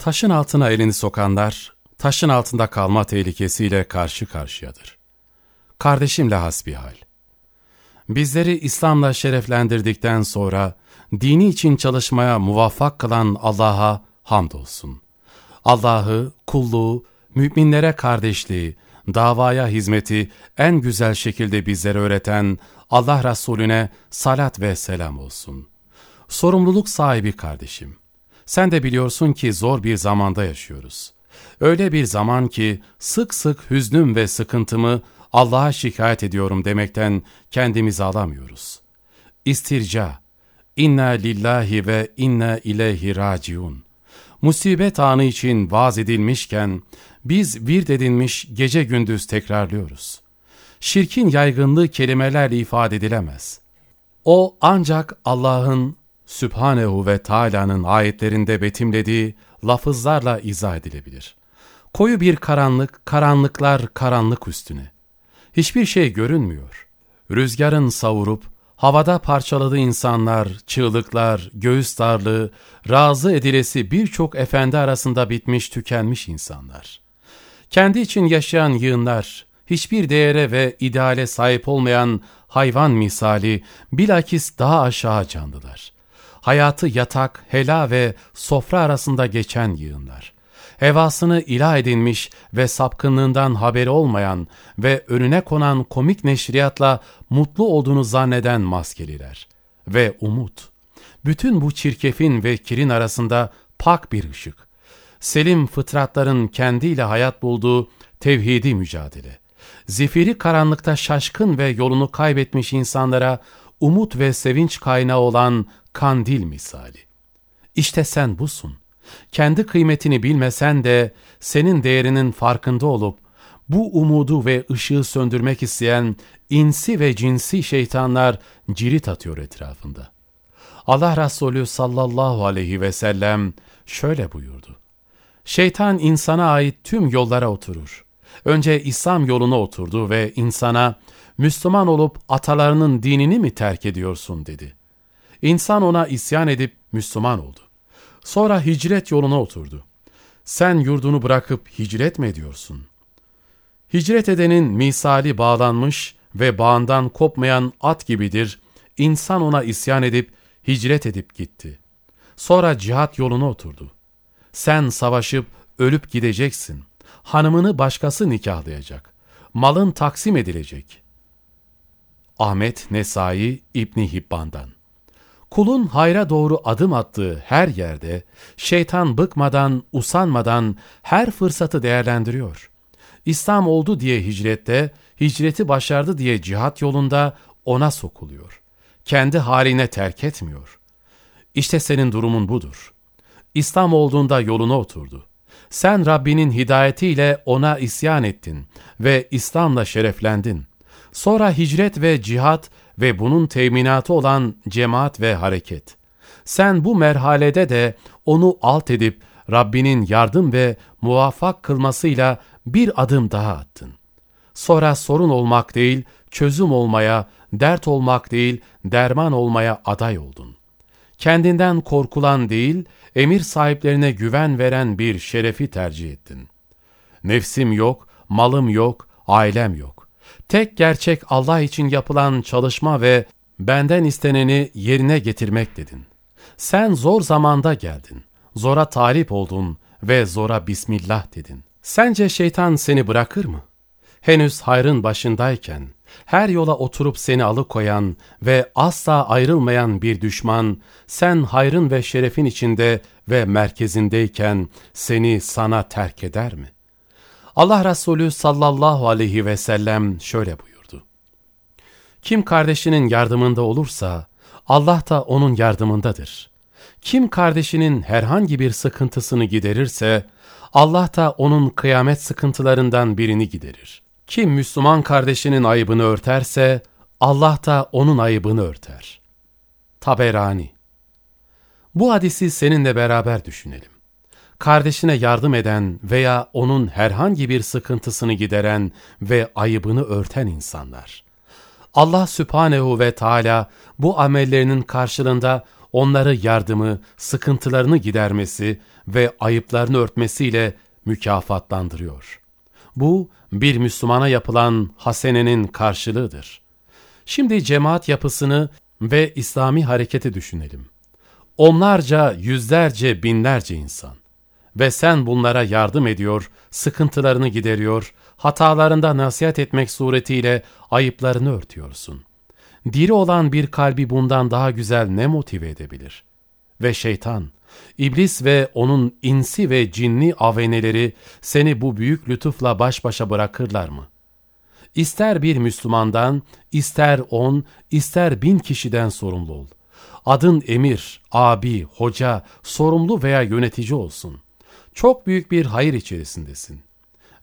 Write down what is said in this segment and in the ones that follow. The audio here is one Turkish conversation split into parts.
Taşın altına elini sokanlar, taşın altında kalma tehlikesiyle karşı karşıyadır. Kardeşimle hasbihal. Bizleri İslam'la şereflendirdikten sonra, dini için çalışmaya muvaffak kılan Allah'a hamdolsun. Allah'ı, kulluğu, müminlere kardeşliği, davaya hizmeti en güzel şekilde bizlere öğreten Allah Resulüne salat ve selam olsun. Sorumluluk sahibi kardeşim, sen de biliyorsun ki zor bir zamanda yaşıyoruz. Öyle bir zaman ki sık sık hüznüm ve sıkıntımı Allah'a şikayet ediyorum demekten kendimizi alamıyoruz. İstirca, inna lillahi ve inna ileyhi raciun. Musibet anı için vaaz edilmişken biz bir edinmiş gece gündüz tekrarlıyoruz. Şirkin yaygınlığı kelimelerle ifade edilemez. O ancak Allah'ın Sübhanehu ve Teala'nın ayetlerinde betimlediği lafızlarla izah edilebilir. Koyu bir karanlık, karanlıklar karanlık üstüne. Hiçbir şey görünmüyor. Rüzgarın savurup, havada parçaladığı insanlar, çığlıklar, göğüs darlığı, razı edilesi birçok efendi arasında bitmiş tükenmiş insanlar. Kendi için yaşayan yığınlar, hiçbir değere ve ideale sahip olmayan hayvan misali bilakis daha aşağı canlılar. Hayatı yatak, hela ve sofra arasında geçen yığınlar. Hevasını ilah edinmiş ve sapkınlığından haberi olmayan ve önüne konan komik neşriyatla mutlu olduğunu zanneden maskeliler. Ve umut. Bütün bu çirkefin ve kirin arasında pak bir ışık. Selim fıtratların kendiyle hayat bulduğu tevhidi mücadele. Zifiri karanlıkta şaşkın ve yolunu kaybetmiş insanlara umut ve sevinç kaynağı olan kandil misali. İşte sen busun. Kendi kıymetini bilmesen de senin değerinin farkında olup bu umudu ve ışığı söndürmek isteyen insi ve cinsi şeytanlar cirit atıyor etrafında. Allah Resulü sallallahu aleyhi ve sellem şöyle buyurdu. Şeytan insana ait tüm yollara oturur. Önce İslam yoluna oturdu ve insana Müslüman olup atalarının dinini mi terk ediyorsun dedi. İnsan ona isyan edip Müslüman oldu. Sonra hicret yoluna oturdu. Sen yurdunu bırakıp hicret mi ediyorsun? Hicret edenin misali bağlanmış ve bağından kopmayan at gibidir. İnsan ona isyan edip hicret edip gitti. Sonra cihat yoluna oturdu. Sen savaşıp ölüp gideceksin. Hanımını başkası nikahlayacak. Malın taksim edilecek. Ahmet Nesai İbni Hibban'dan Kulun hayra doğru adım attığı her yerde şeytan bıkmadan, usanmadan her fırsatı değerlendiriyor. İslam oldu diye hicrette, hicreti başardı diye cihat yolunda ona sokuluyor. Kendi haline terk etmiyor. İşte senin durumun budur. İslam olduğunda yoluna oturdu. Sen Rabbinin hidayetiyle ona isyan ettin ve İslam'la şereflendin. Sonra hicret ve cihat ve bunun teminatı olan cemaat ve hareket. Sen bu merhalede de onu alt edip Rabbinin yardım ve muvaffak kılmasıyla bir adım daha attın. Sonra sorun olmak değil, çözüm olmaya, dert olmak değil, derman olmaya aday oldun. Kendinden korkulan değil, emir sahiplerine güven veren bir şerefi tercih ettin. Nefsim yok, malım yok, ailem yok. Tek gerçek Allah için yapılan çalışma ve benden isteneni yerine getirmek dedin. Sen zor zamanda geldin, zora talip oldun ve zora Bismillah dedin. Sence şeytan seni bırakır mı? Henüz hayrın başındayken, her yola oturup seni alıkoyan ve asla ayrılmayan bir düşman, sen hayrın ve şerefin içinde ve merkezindeyken seni sana terk eder mi? Allah Resulü sallallahu aleyhi ve sellem şöyle buyurdu. Kim kardeşinin yardımında olursa, Allah da onun yardımındadır. Kim kardeşinin herhangi bir sıkıntısını giderirse, Allah da onun kıyamet sıkıntılarından birini giderir. Kim Müslüman kardeşinin ayıbını örterse, Allah da onun ayıbını örter. Taberani Bu hadisi seninle beraber düşünelim. Kardeşine yardım eden veya onun herhangi bir sıkıntısını gideren ve ayıbını örten insanlar. Allah Sübhanehu ve Teala bu amellerinin karşılığında onları yardımı, sıkıntılarını gidermesi ve ayıplarını örtmesiyle mükafatlandırıyor. Bu bir Müslümana yapılan hasenenin karşılığıdır. Şimdi cemaat yapısını ve İslami hareketi düşünelim. Onlarca, yüzlerce, binlerce insan. Ve sen bunlara yardım ediyor, sıkıntılarını gideriyor, hatalarında nasihat etmek suretiyle ayıplarını örtüyorsun. Diri olan bir kalbi bundan daha güzel ne motive edebilir? Ve şeytan, iblis ve onun insi ve cinni aveneleri seni bu büyük lütufla baş başa bırakırlar mı? İster bir Müslümandan, ister on, ister bin kişiden sorumlu ol. Adın emir, abi, hoca, sorumlu veya yönetici olsun. Çok büyük bir hayır içerisindesin.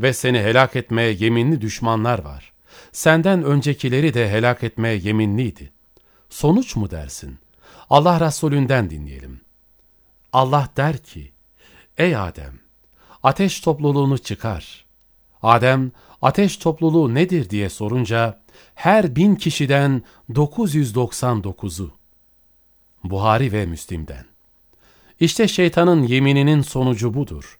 Ve seni helak etmeye yeminli düşmanlar var. Senden öncekileri de helak etmeye yeminliydi. Sonuç mu dersin? Allah Resulünden dinleyelim. Allah der ki, Ey Adem, ateş topluluğunu çıkar. Adem, ateş topluluğu nedir diye sorunca, her bin kişiden 999'u. Buhari ve Müslim'den. İşte şeytanın yemininin sonucu budur.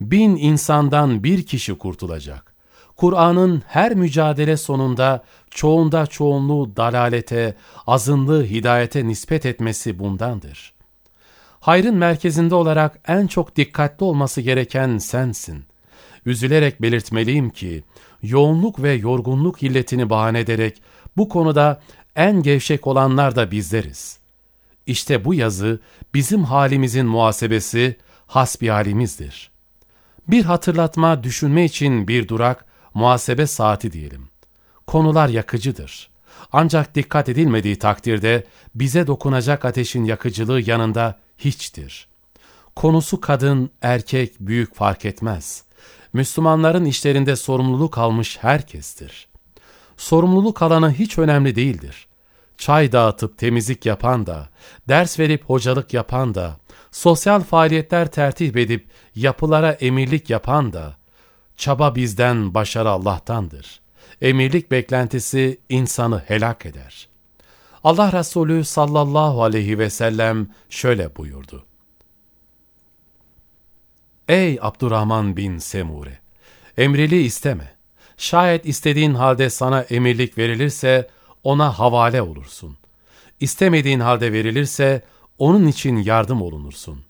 Bin insandan bir kişi kurtulacak. Kur'an'ın her mücadele sonunda çoğunda çoğunluğu dalalete, azınlığı hidayete nispet etmesi bundandır. Hayrın merkezinde olarak en çok dikkatli olması gereken sensin. Üzülerek belirtmeliyim ki, yoğunluk ve yorgunluk illetini bahane ederek bu konuda en gevşek olanlar da bizleriz. İşte bu yazı bizim halimizin muhasebesi, hasbihalimizdir. Bir hatırlatma, düşünme için bir durak, muhasebe saati diyelim. Konular yakıcıdır. Ancak dikkat edilmediği takdirde bize dokunacak ateşin yakıcılığı yanında hiçtir. Konusu kadın, erkek, büyük fark etmez. Müslümanların işlerinde sorumluluk almış herkestir. Sorumluluk alanı hiç önemli değildir. Çay dağıtıp temizlik yapan da, ders verip hocalık yapan da, sosyal faaliyetler tertip edip yapılara emirlik yapan da, çaba bizden, başarı Allah'tandır. Emirlik beklentisi insanı helak eder. Allah Resulü sallallahu aleyhi ve sellem şöyle buyurdu. Ey Abdurrahman bin Semure! Emrili isteme. Şayet istediğin halde sana emirlik verilirse ona havale olursun. İstemediğin halde verilirse onun için yardım olunursun.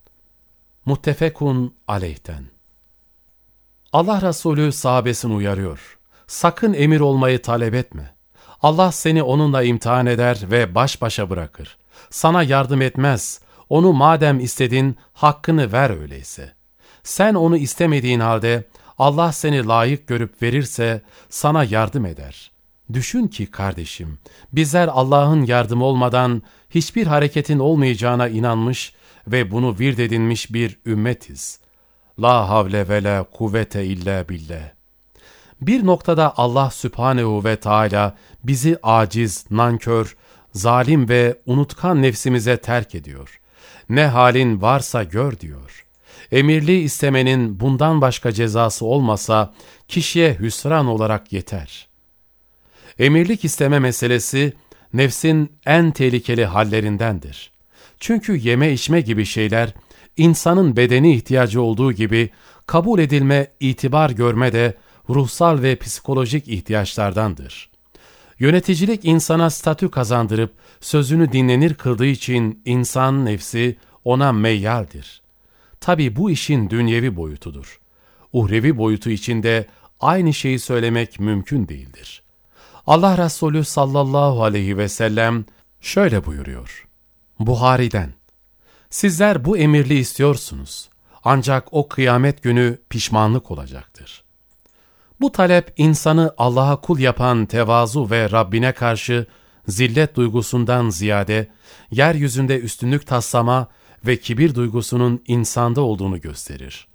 Muttefekun aleyhten. Allah Resulü sahabesini uyarıyor. Sakın emir olmayı talep etme. Allah seni onunla imtihan eder ve baş başa bırakır. Sana yardım etmez. Onu madem istedin, hakkını ver öyleyse. Sen onu istemediğin halde Allah seni layık görüp verirse sana yardım eder. Düşün ki kardeşim, bizler Allah'ın yardımı olmadan hiçbir hareketin olmayacağına inanmış ve bunu virt edinmiş bir ümmetiz. La havle ve la kuvvete illa billah. Bir noktada Allah Sübhanehu ve Teala bizi aciz, nankör, zalim ve unutkan nefsimize terk ediyor. Ne halin varsa gör diyor. Emirli istemenin bundan başka cezası olmasa kişiye hüsran olarak yeter. Emirlik isteme meselesi nefsin en tehlikeli hallerindendir. Çünkü yeme içme gibi şeyler insanın bedeni ihtiyacı olduğu gibi kabul edilme, itibar görme de ruhsal ve psikolojik ihtiyaçlardandır. Yöneticilik insana statü kazandırıp sözünü dinlenir kıldığı için insan nefsi ona meyyaldir. Tabi bu işin dünyevi boyutudur. Uhrevi boyutu içinde aynı şeyi söylemek mümkün değildir. Allah Resulü sallallahu aleyhi ve sellem şöyle buyuruyor. Buhari'den, Sizler bu emirli istiyorsunuz. Ancak o kıyamet günü pişmanlık olacaktır. Bu talep insanı Allah'a kul yapan tevazu ve Rabbine karşı zillet duygusundan ziyade yeryüzünde üstünlük taslama ve kibir duygusunun insanda olduğunu gösterir.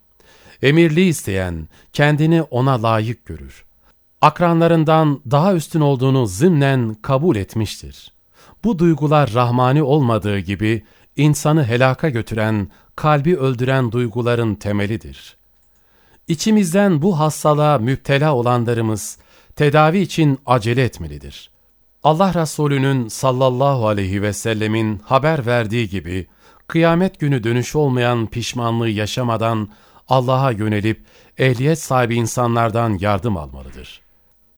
Emirli isteyen kendini ona layık görür. Akranlarından daha üstün olduğunu zımnen kabul etmiştir. Bu duygular rahmani olmadığı gibi insanı helaka götüren, kalbi öldüren duyguların temelidir. İçimizden bu hastalığa müptela olanlarımız tedavi için acele etmelidir. Allah Resulü'nün sallallahu aleyhi ve sellemin haber verdiği gibi, kıyamet günü dönüş olmayan pişmanlığı yaşamadan Allah'a yönelip ehliyet sahibi insanlardan yardım almalıdır.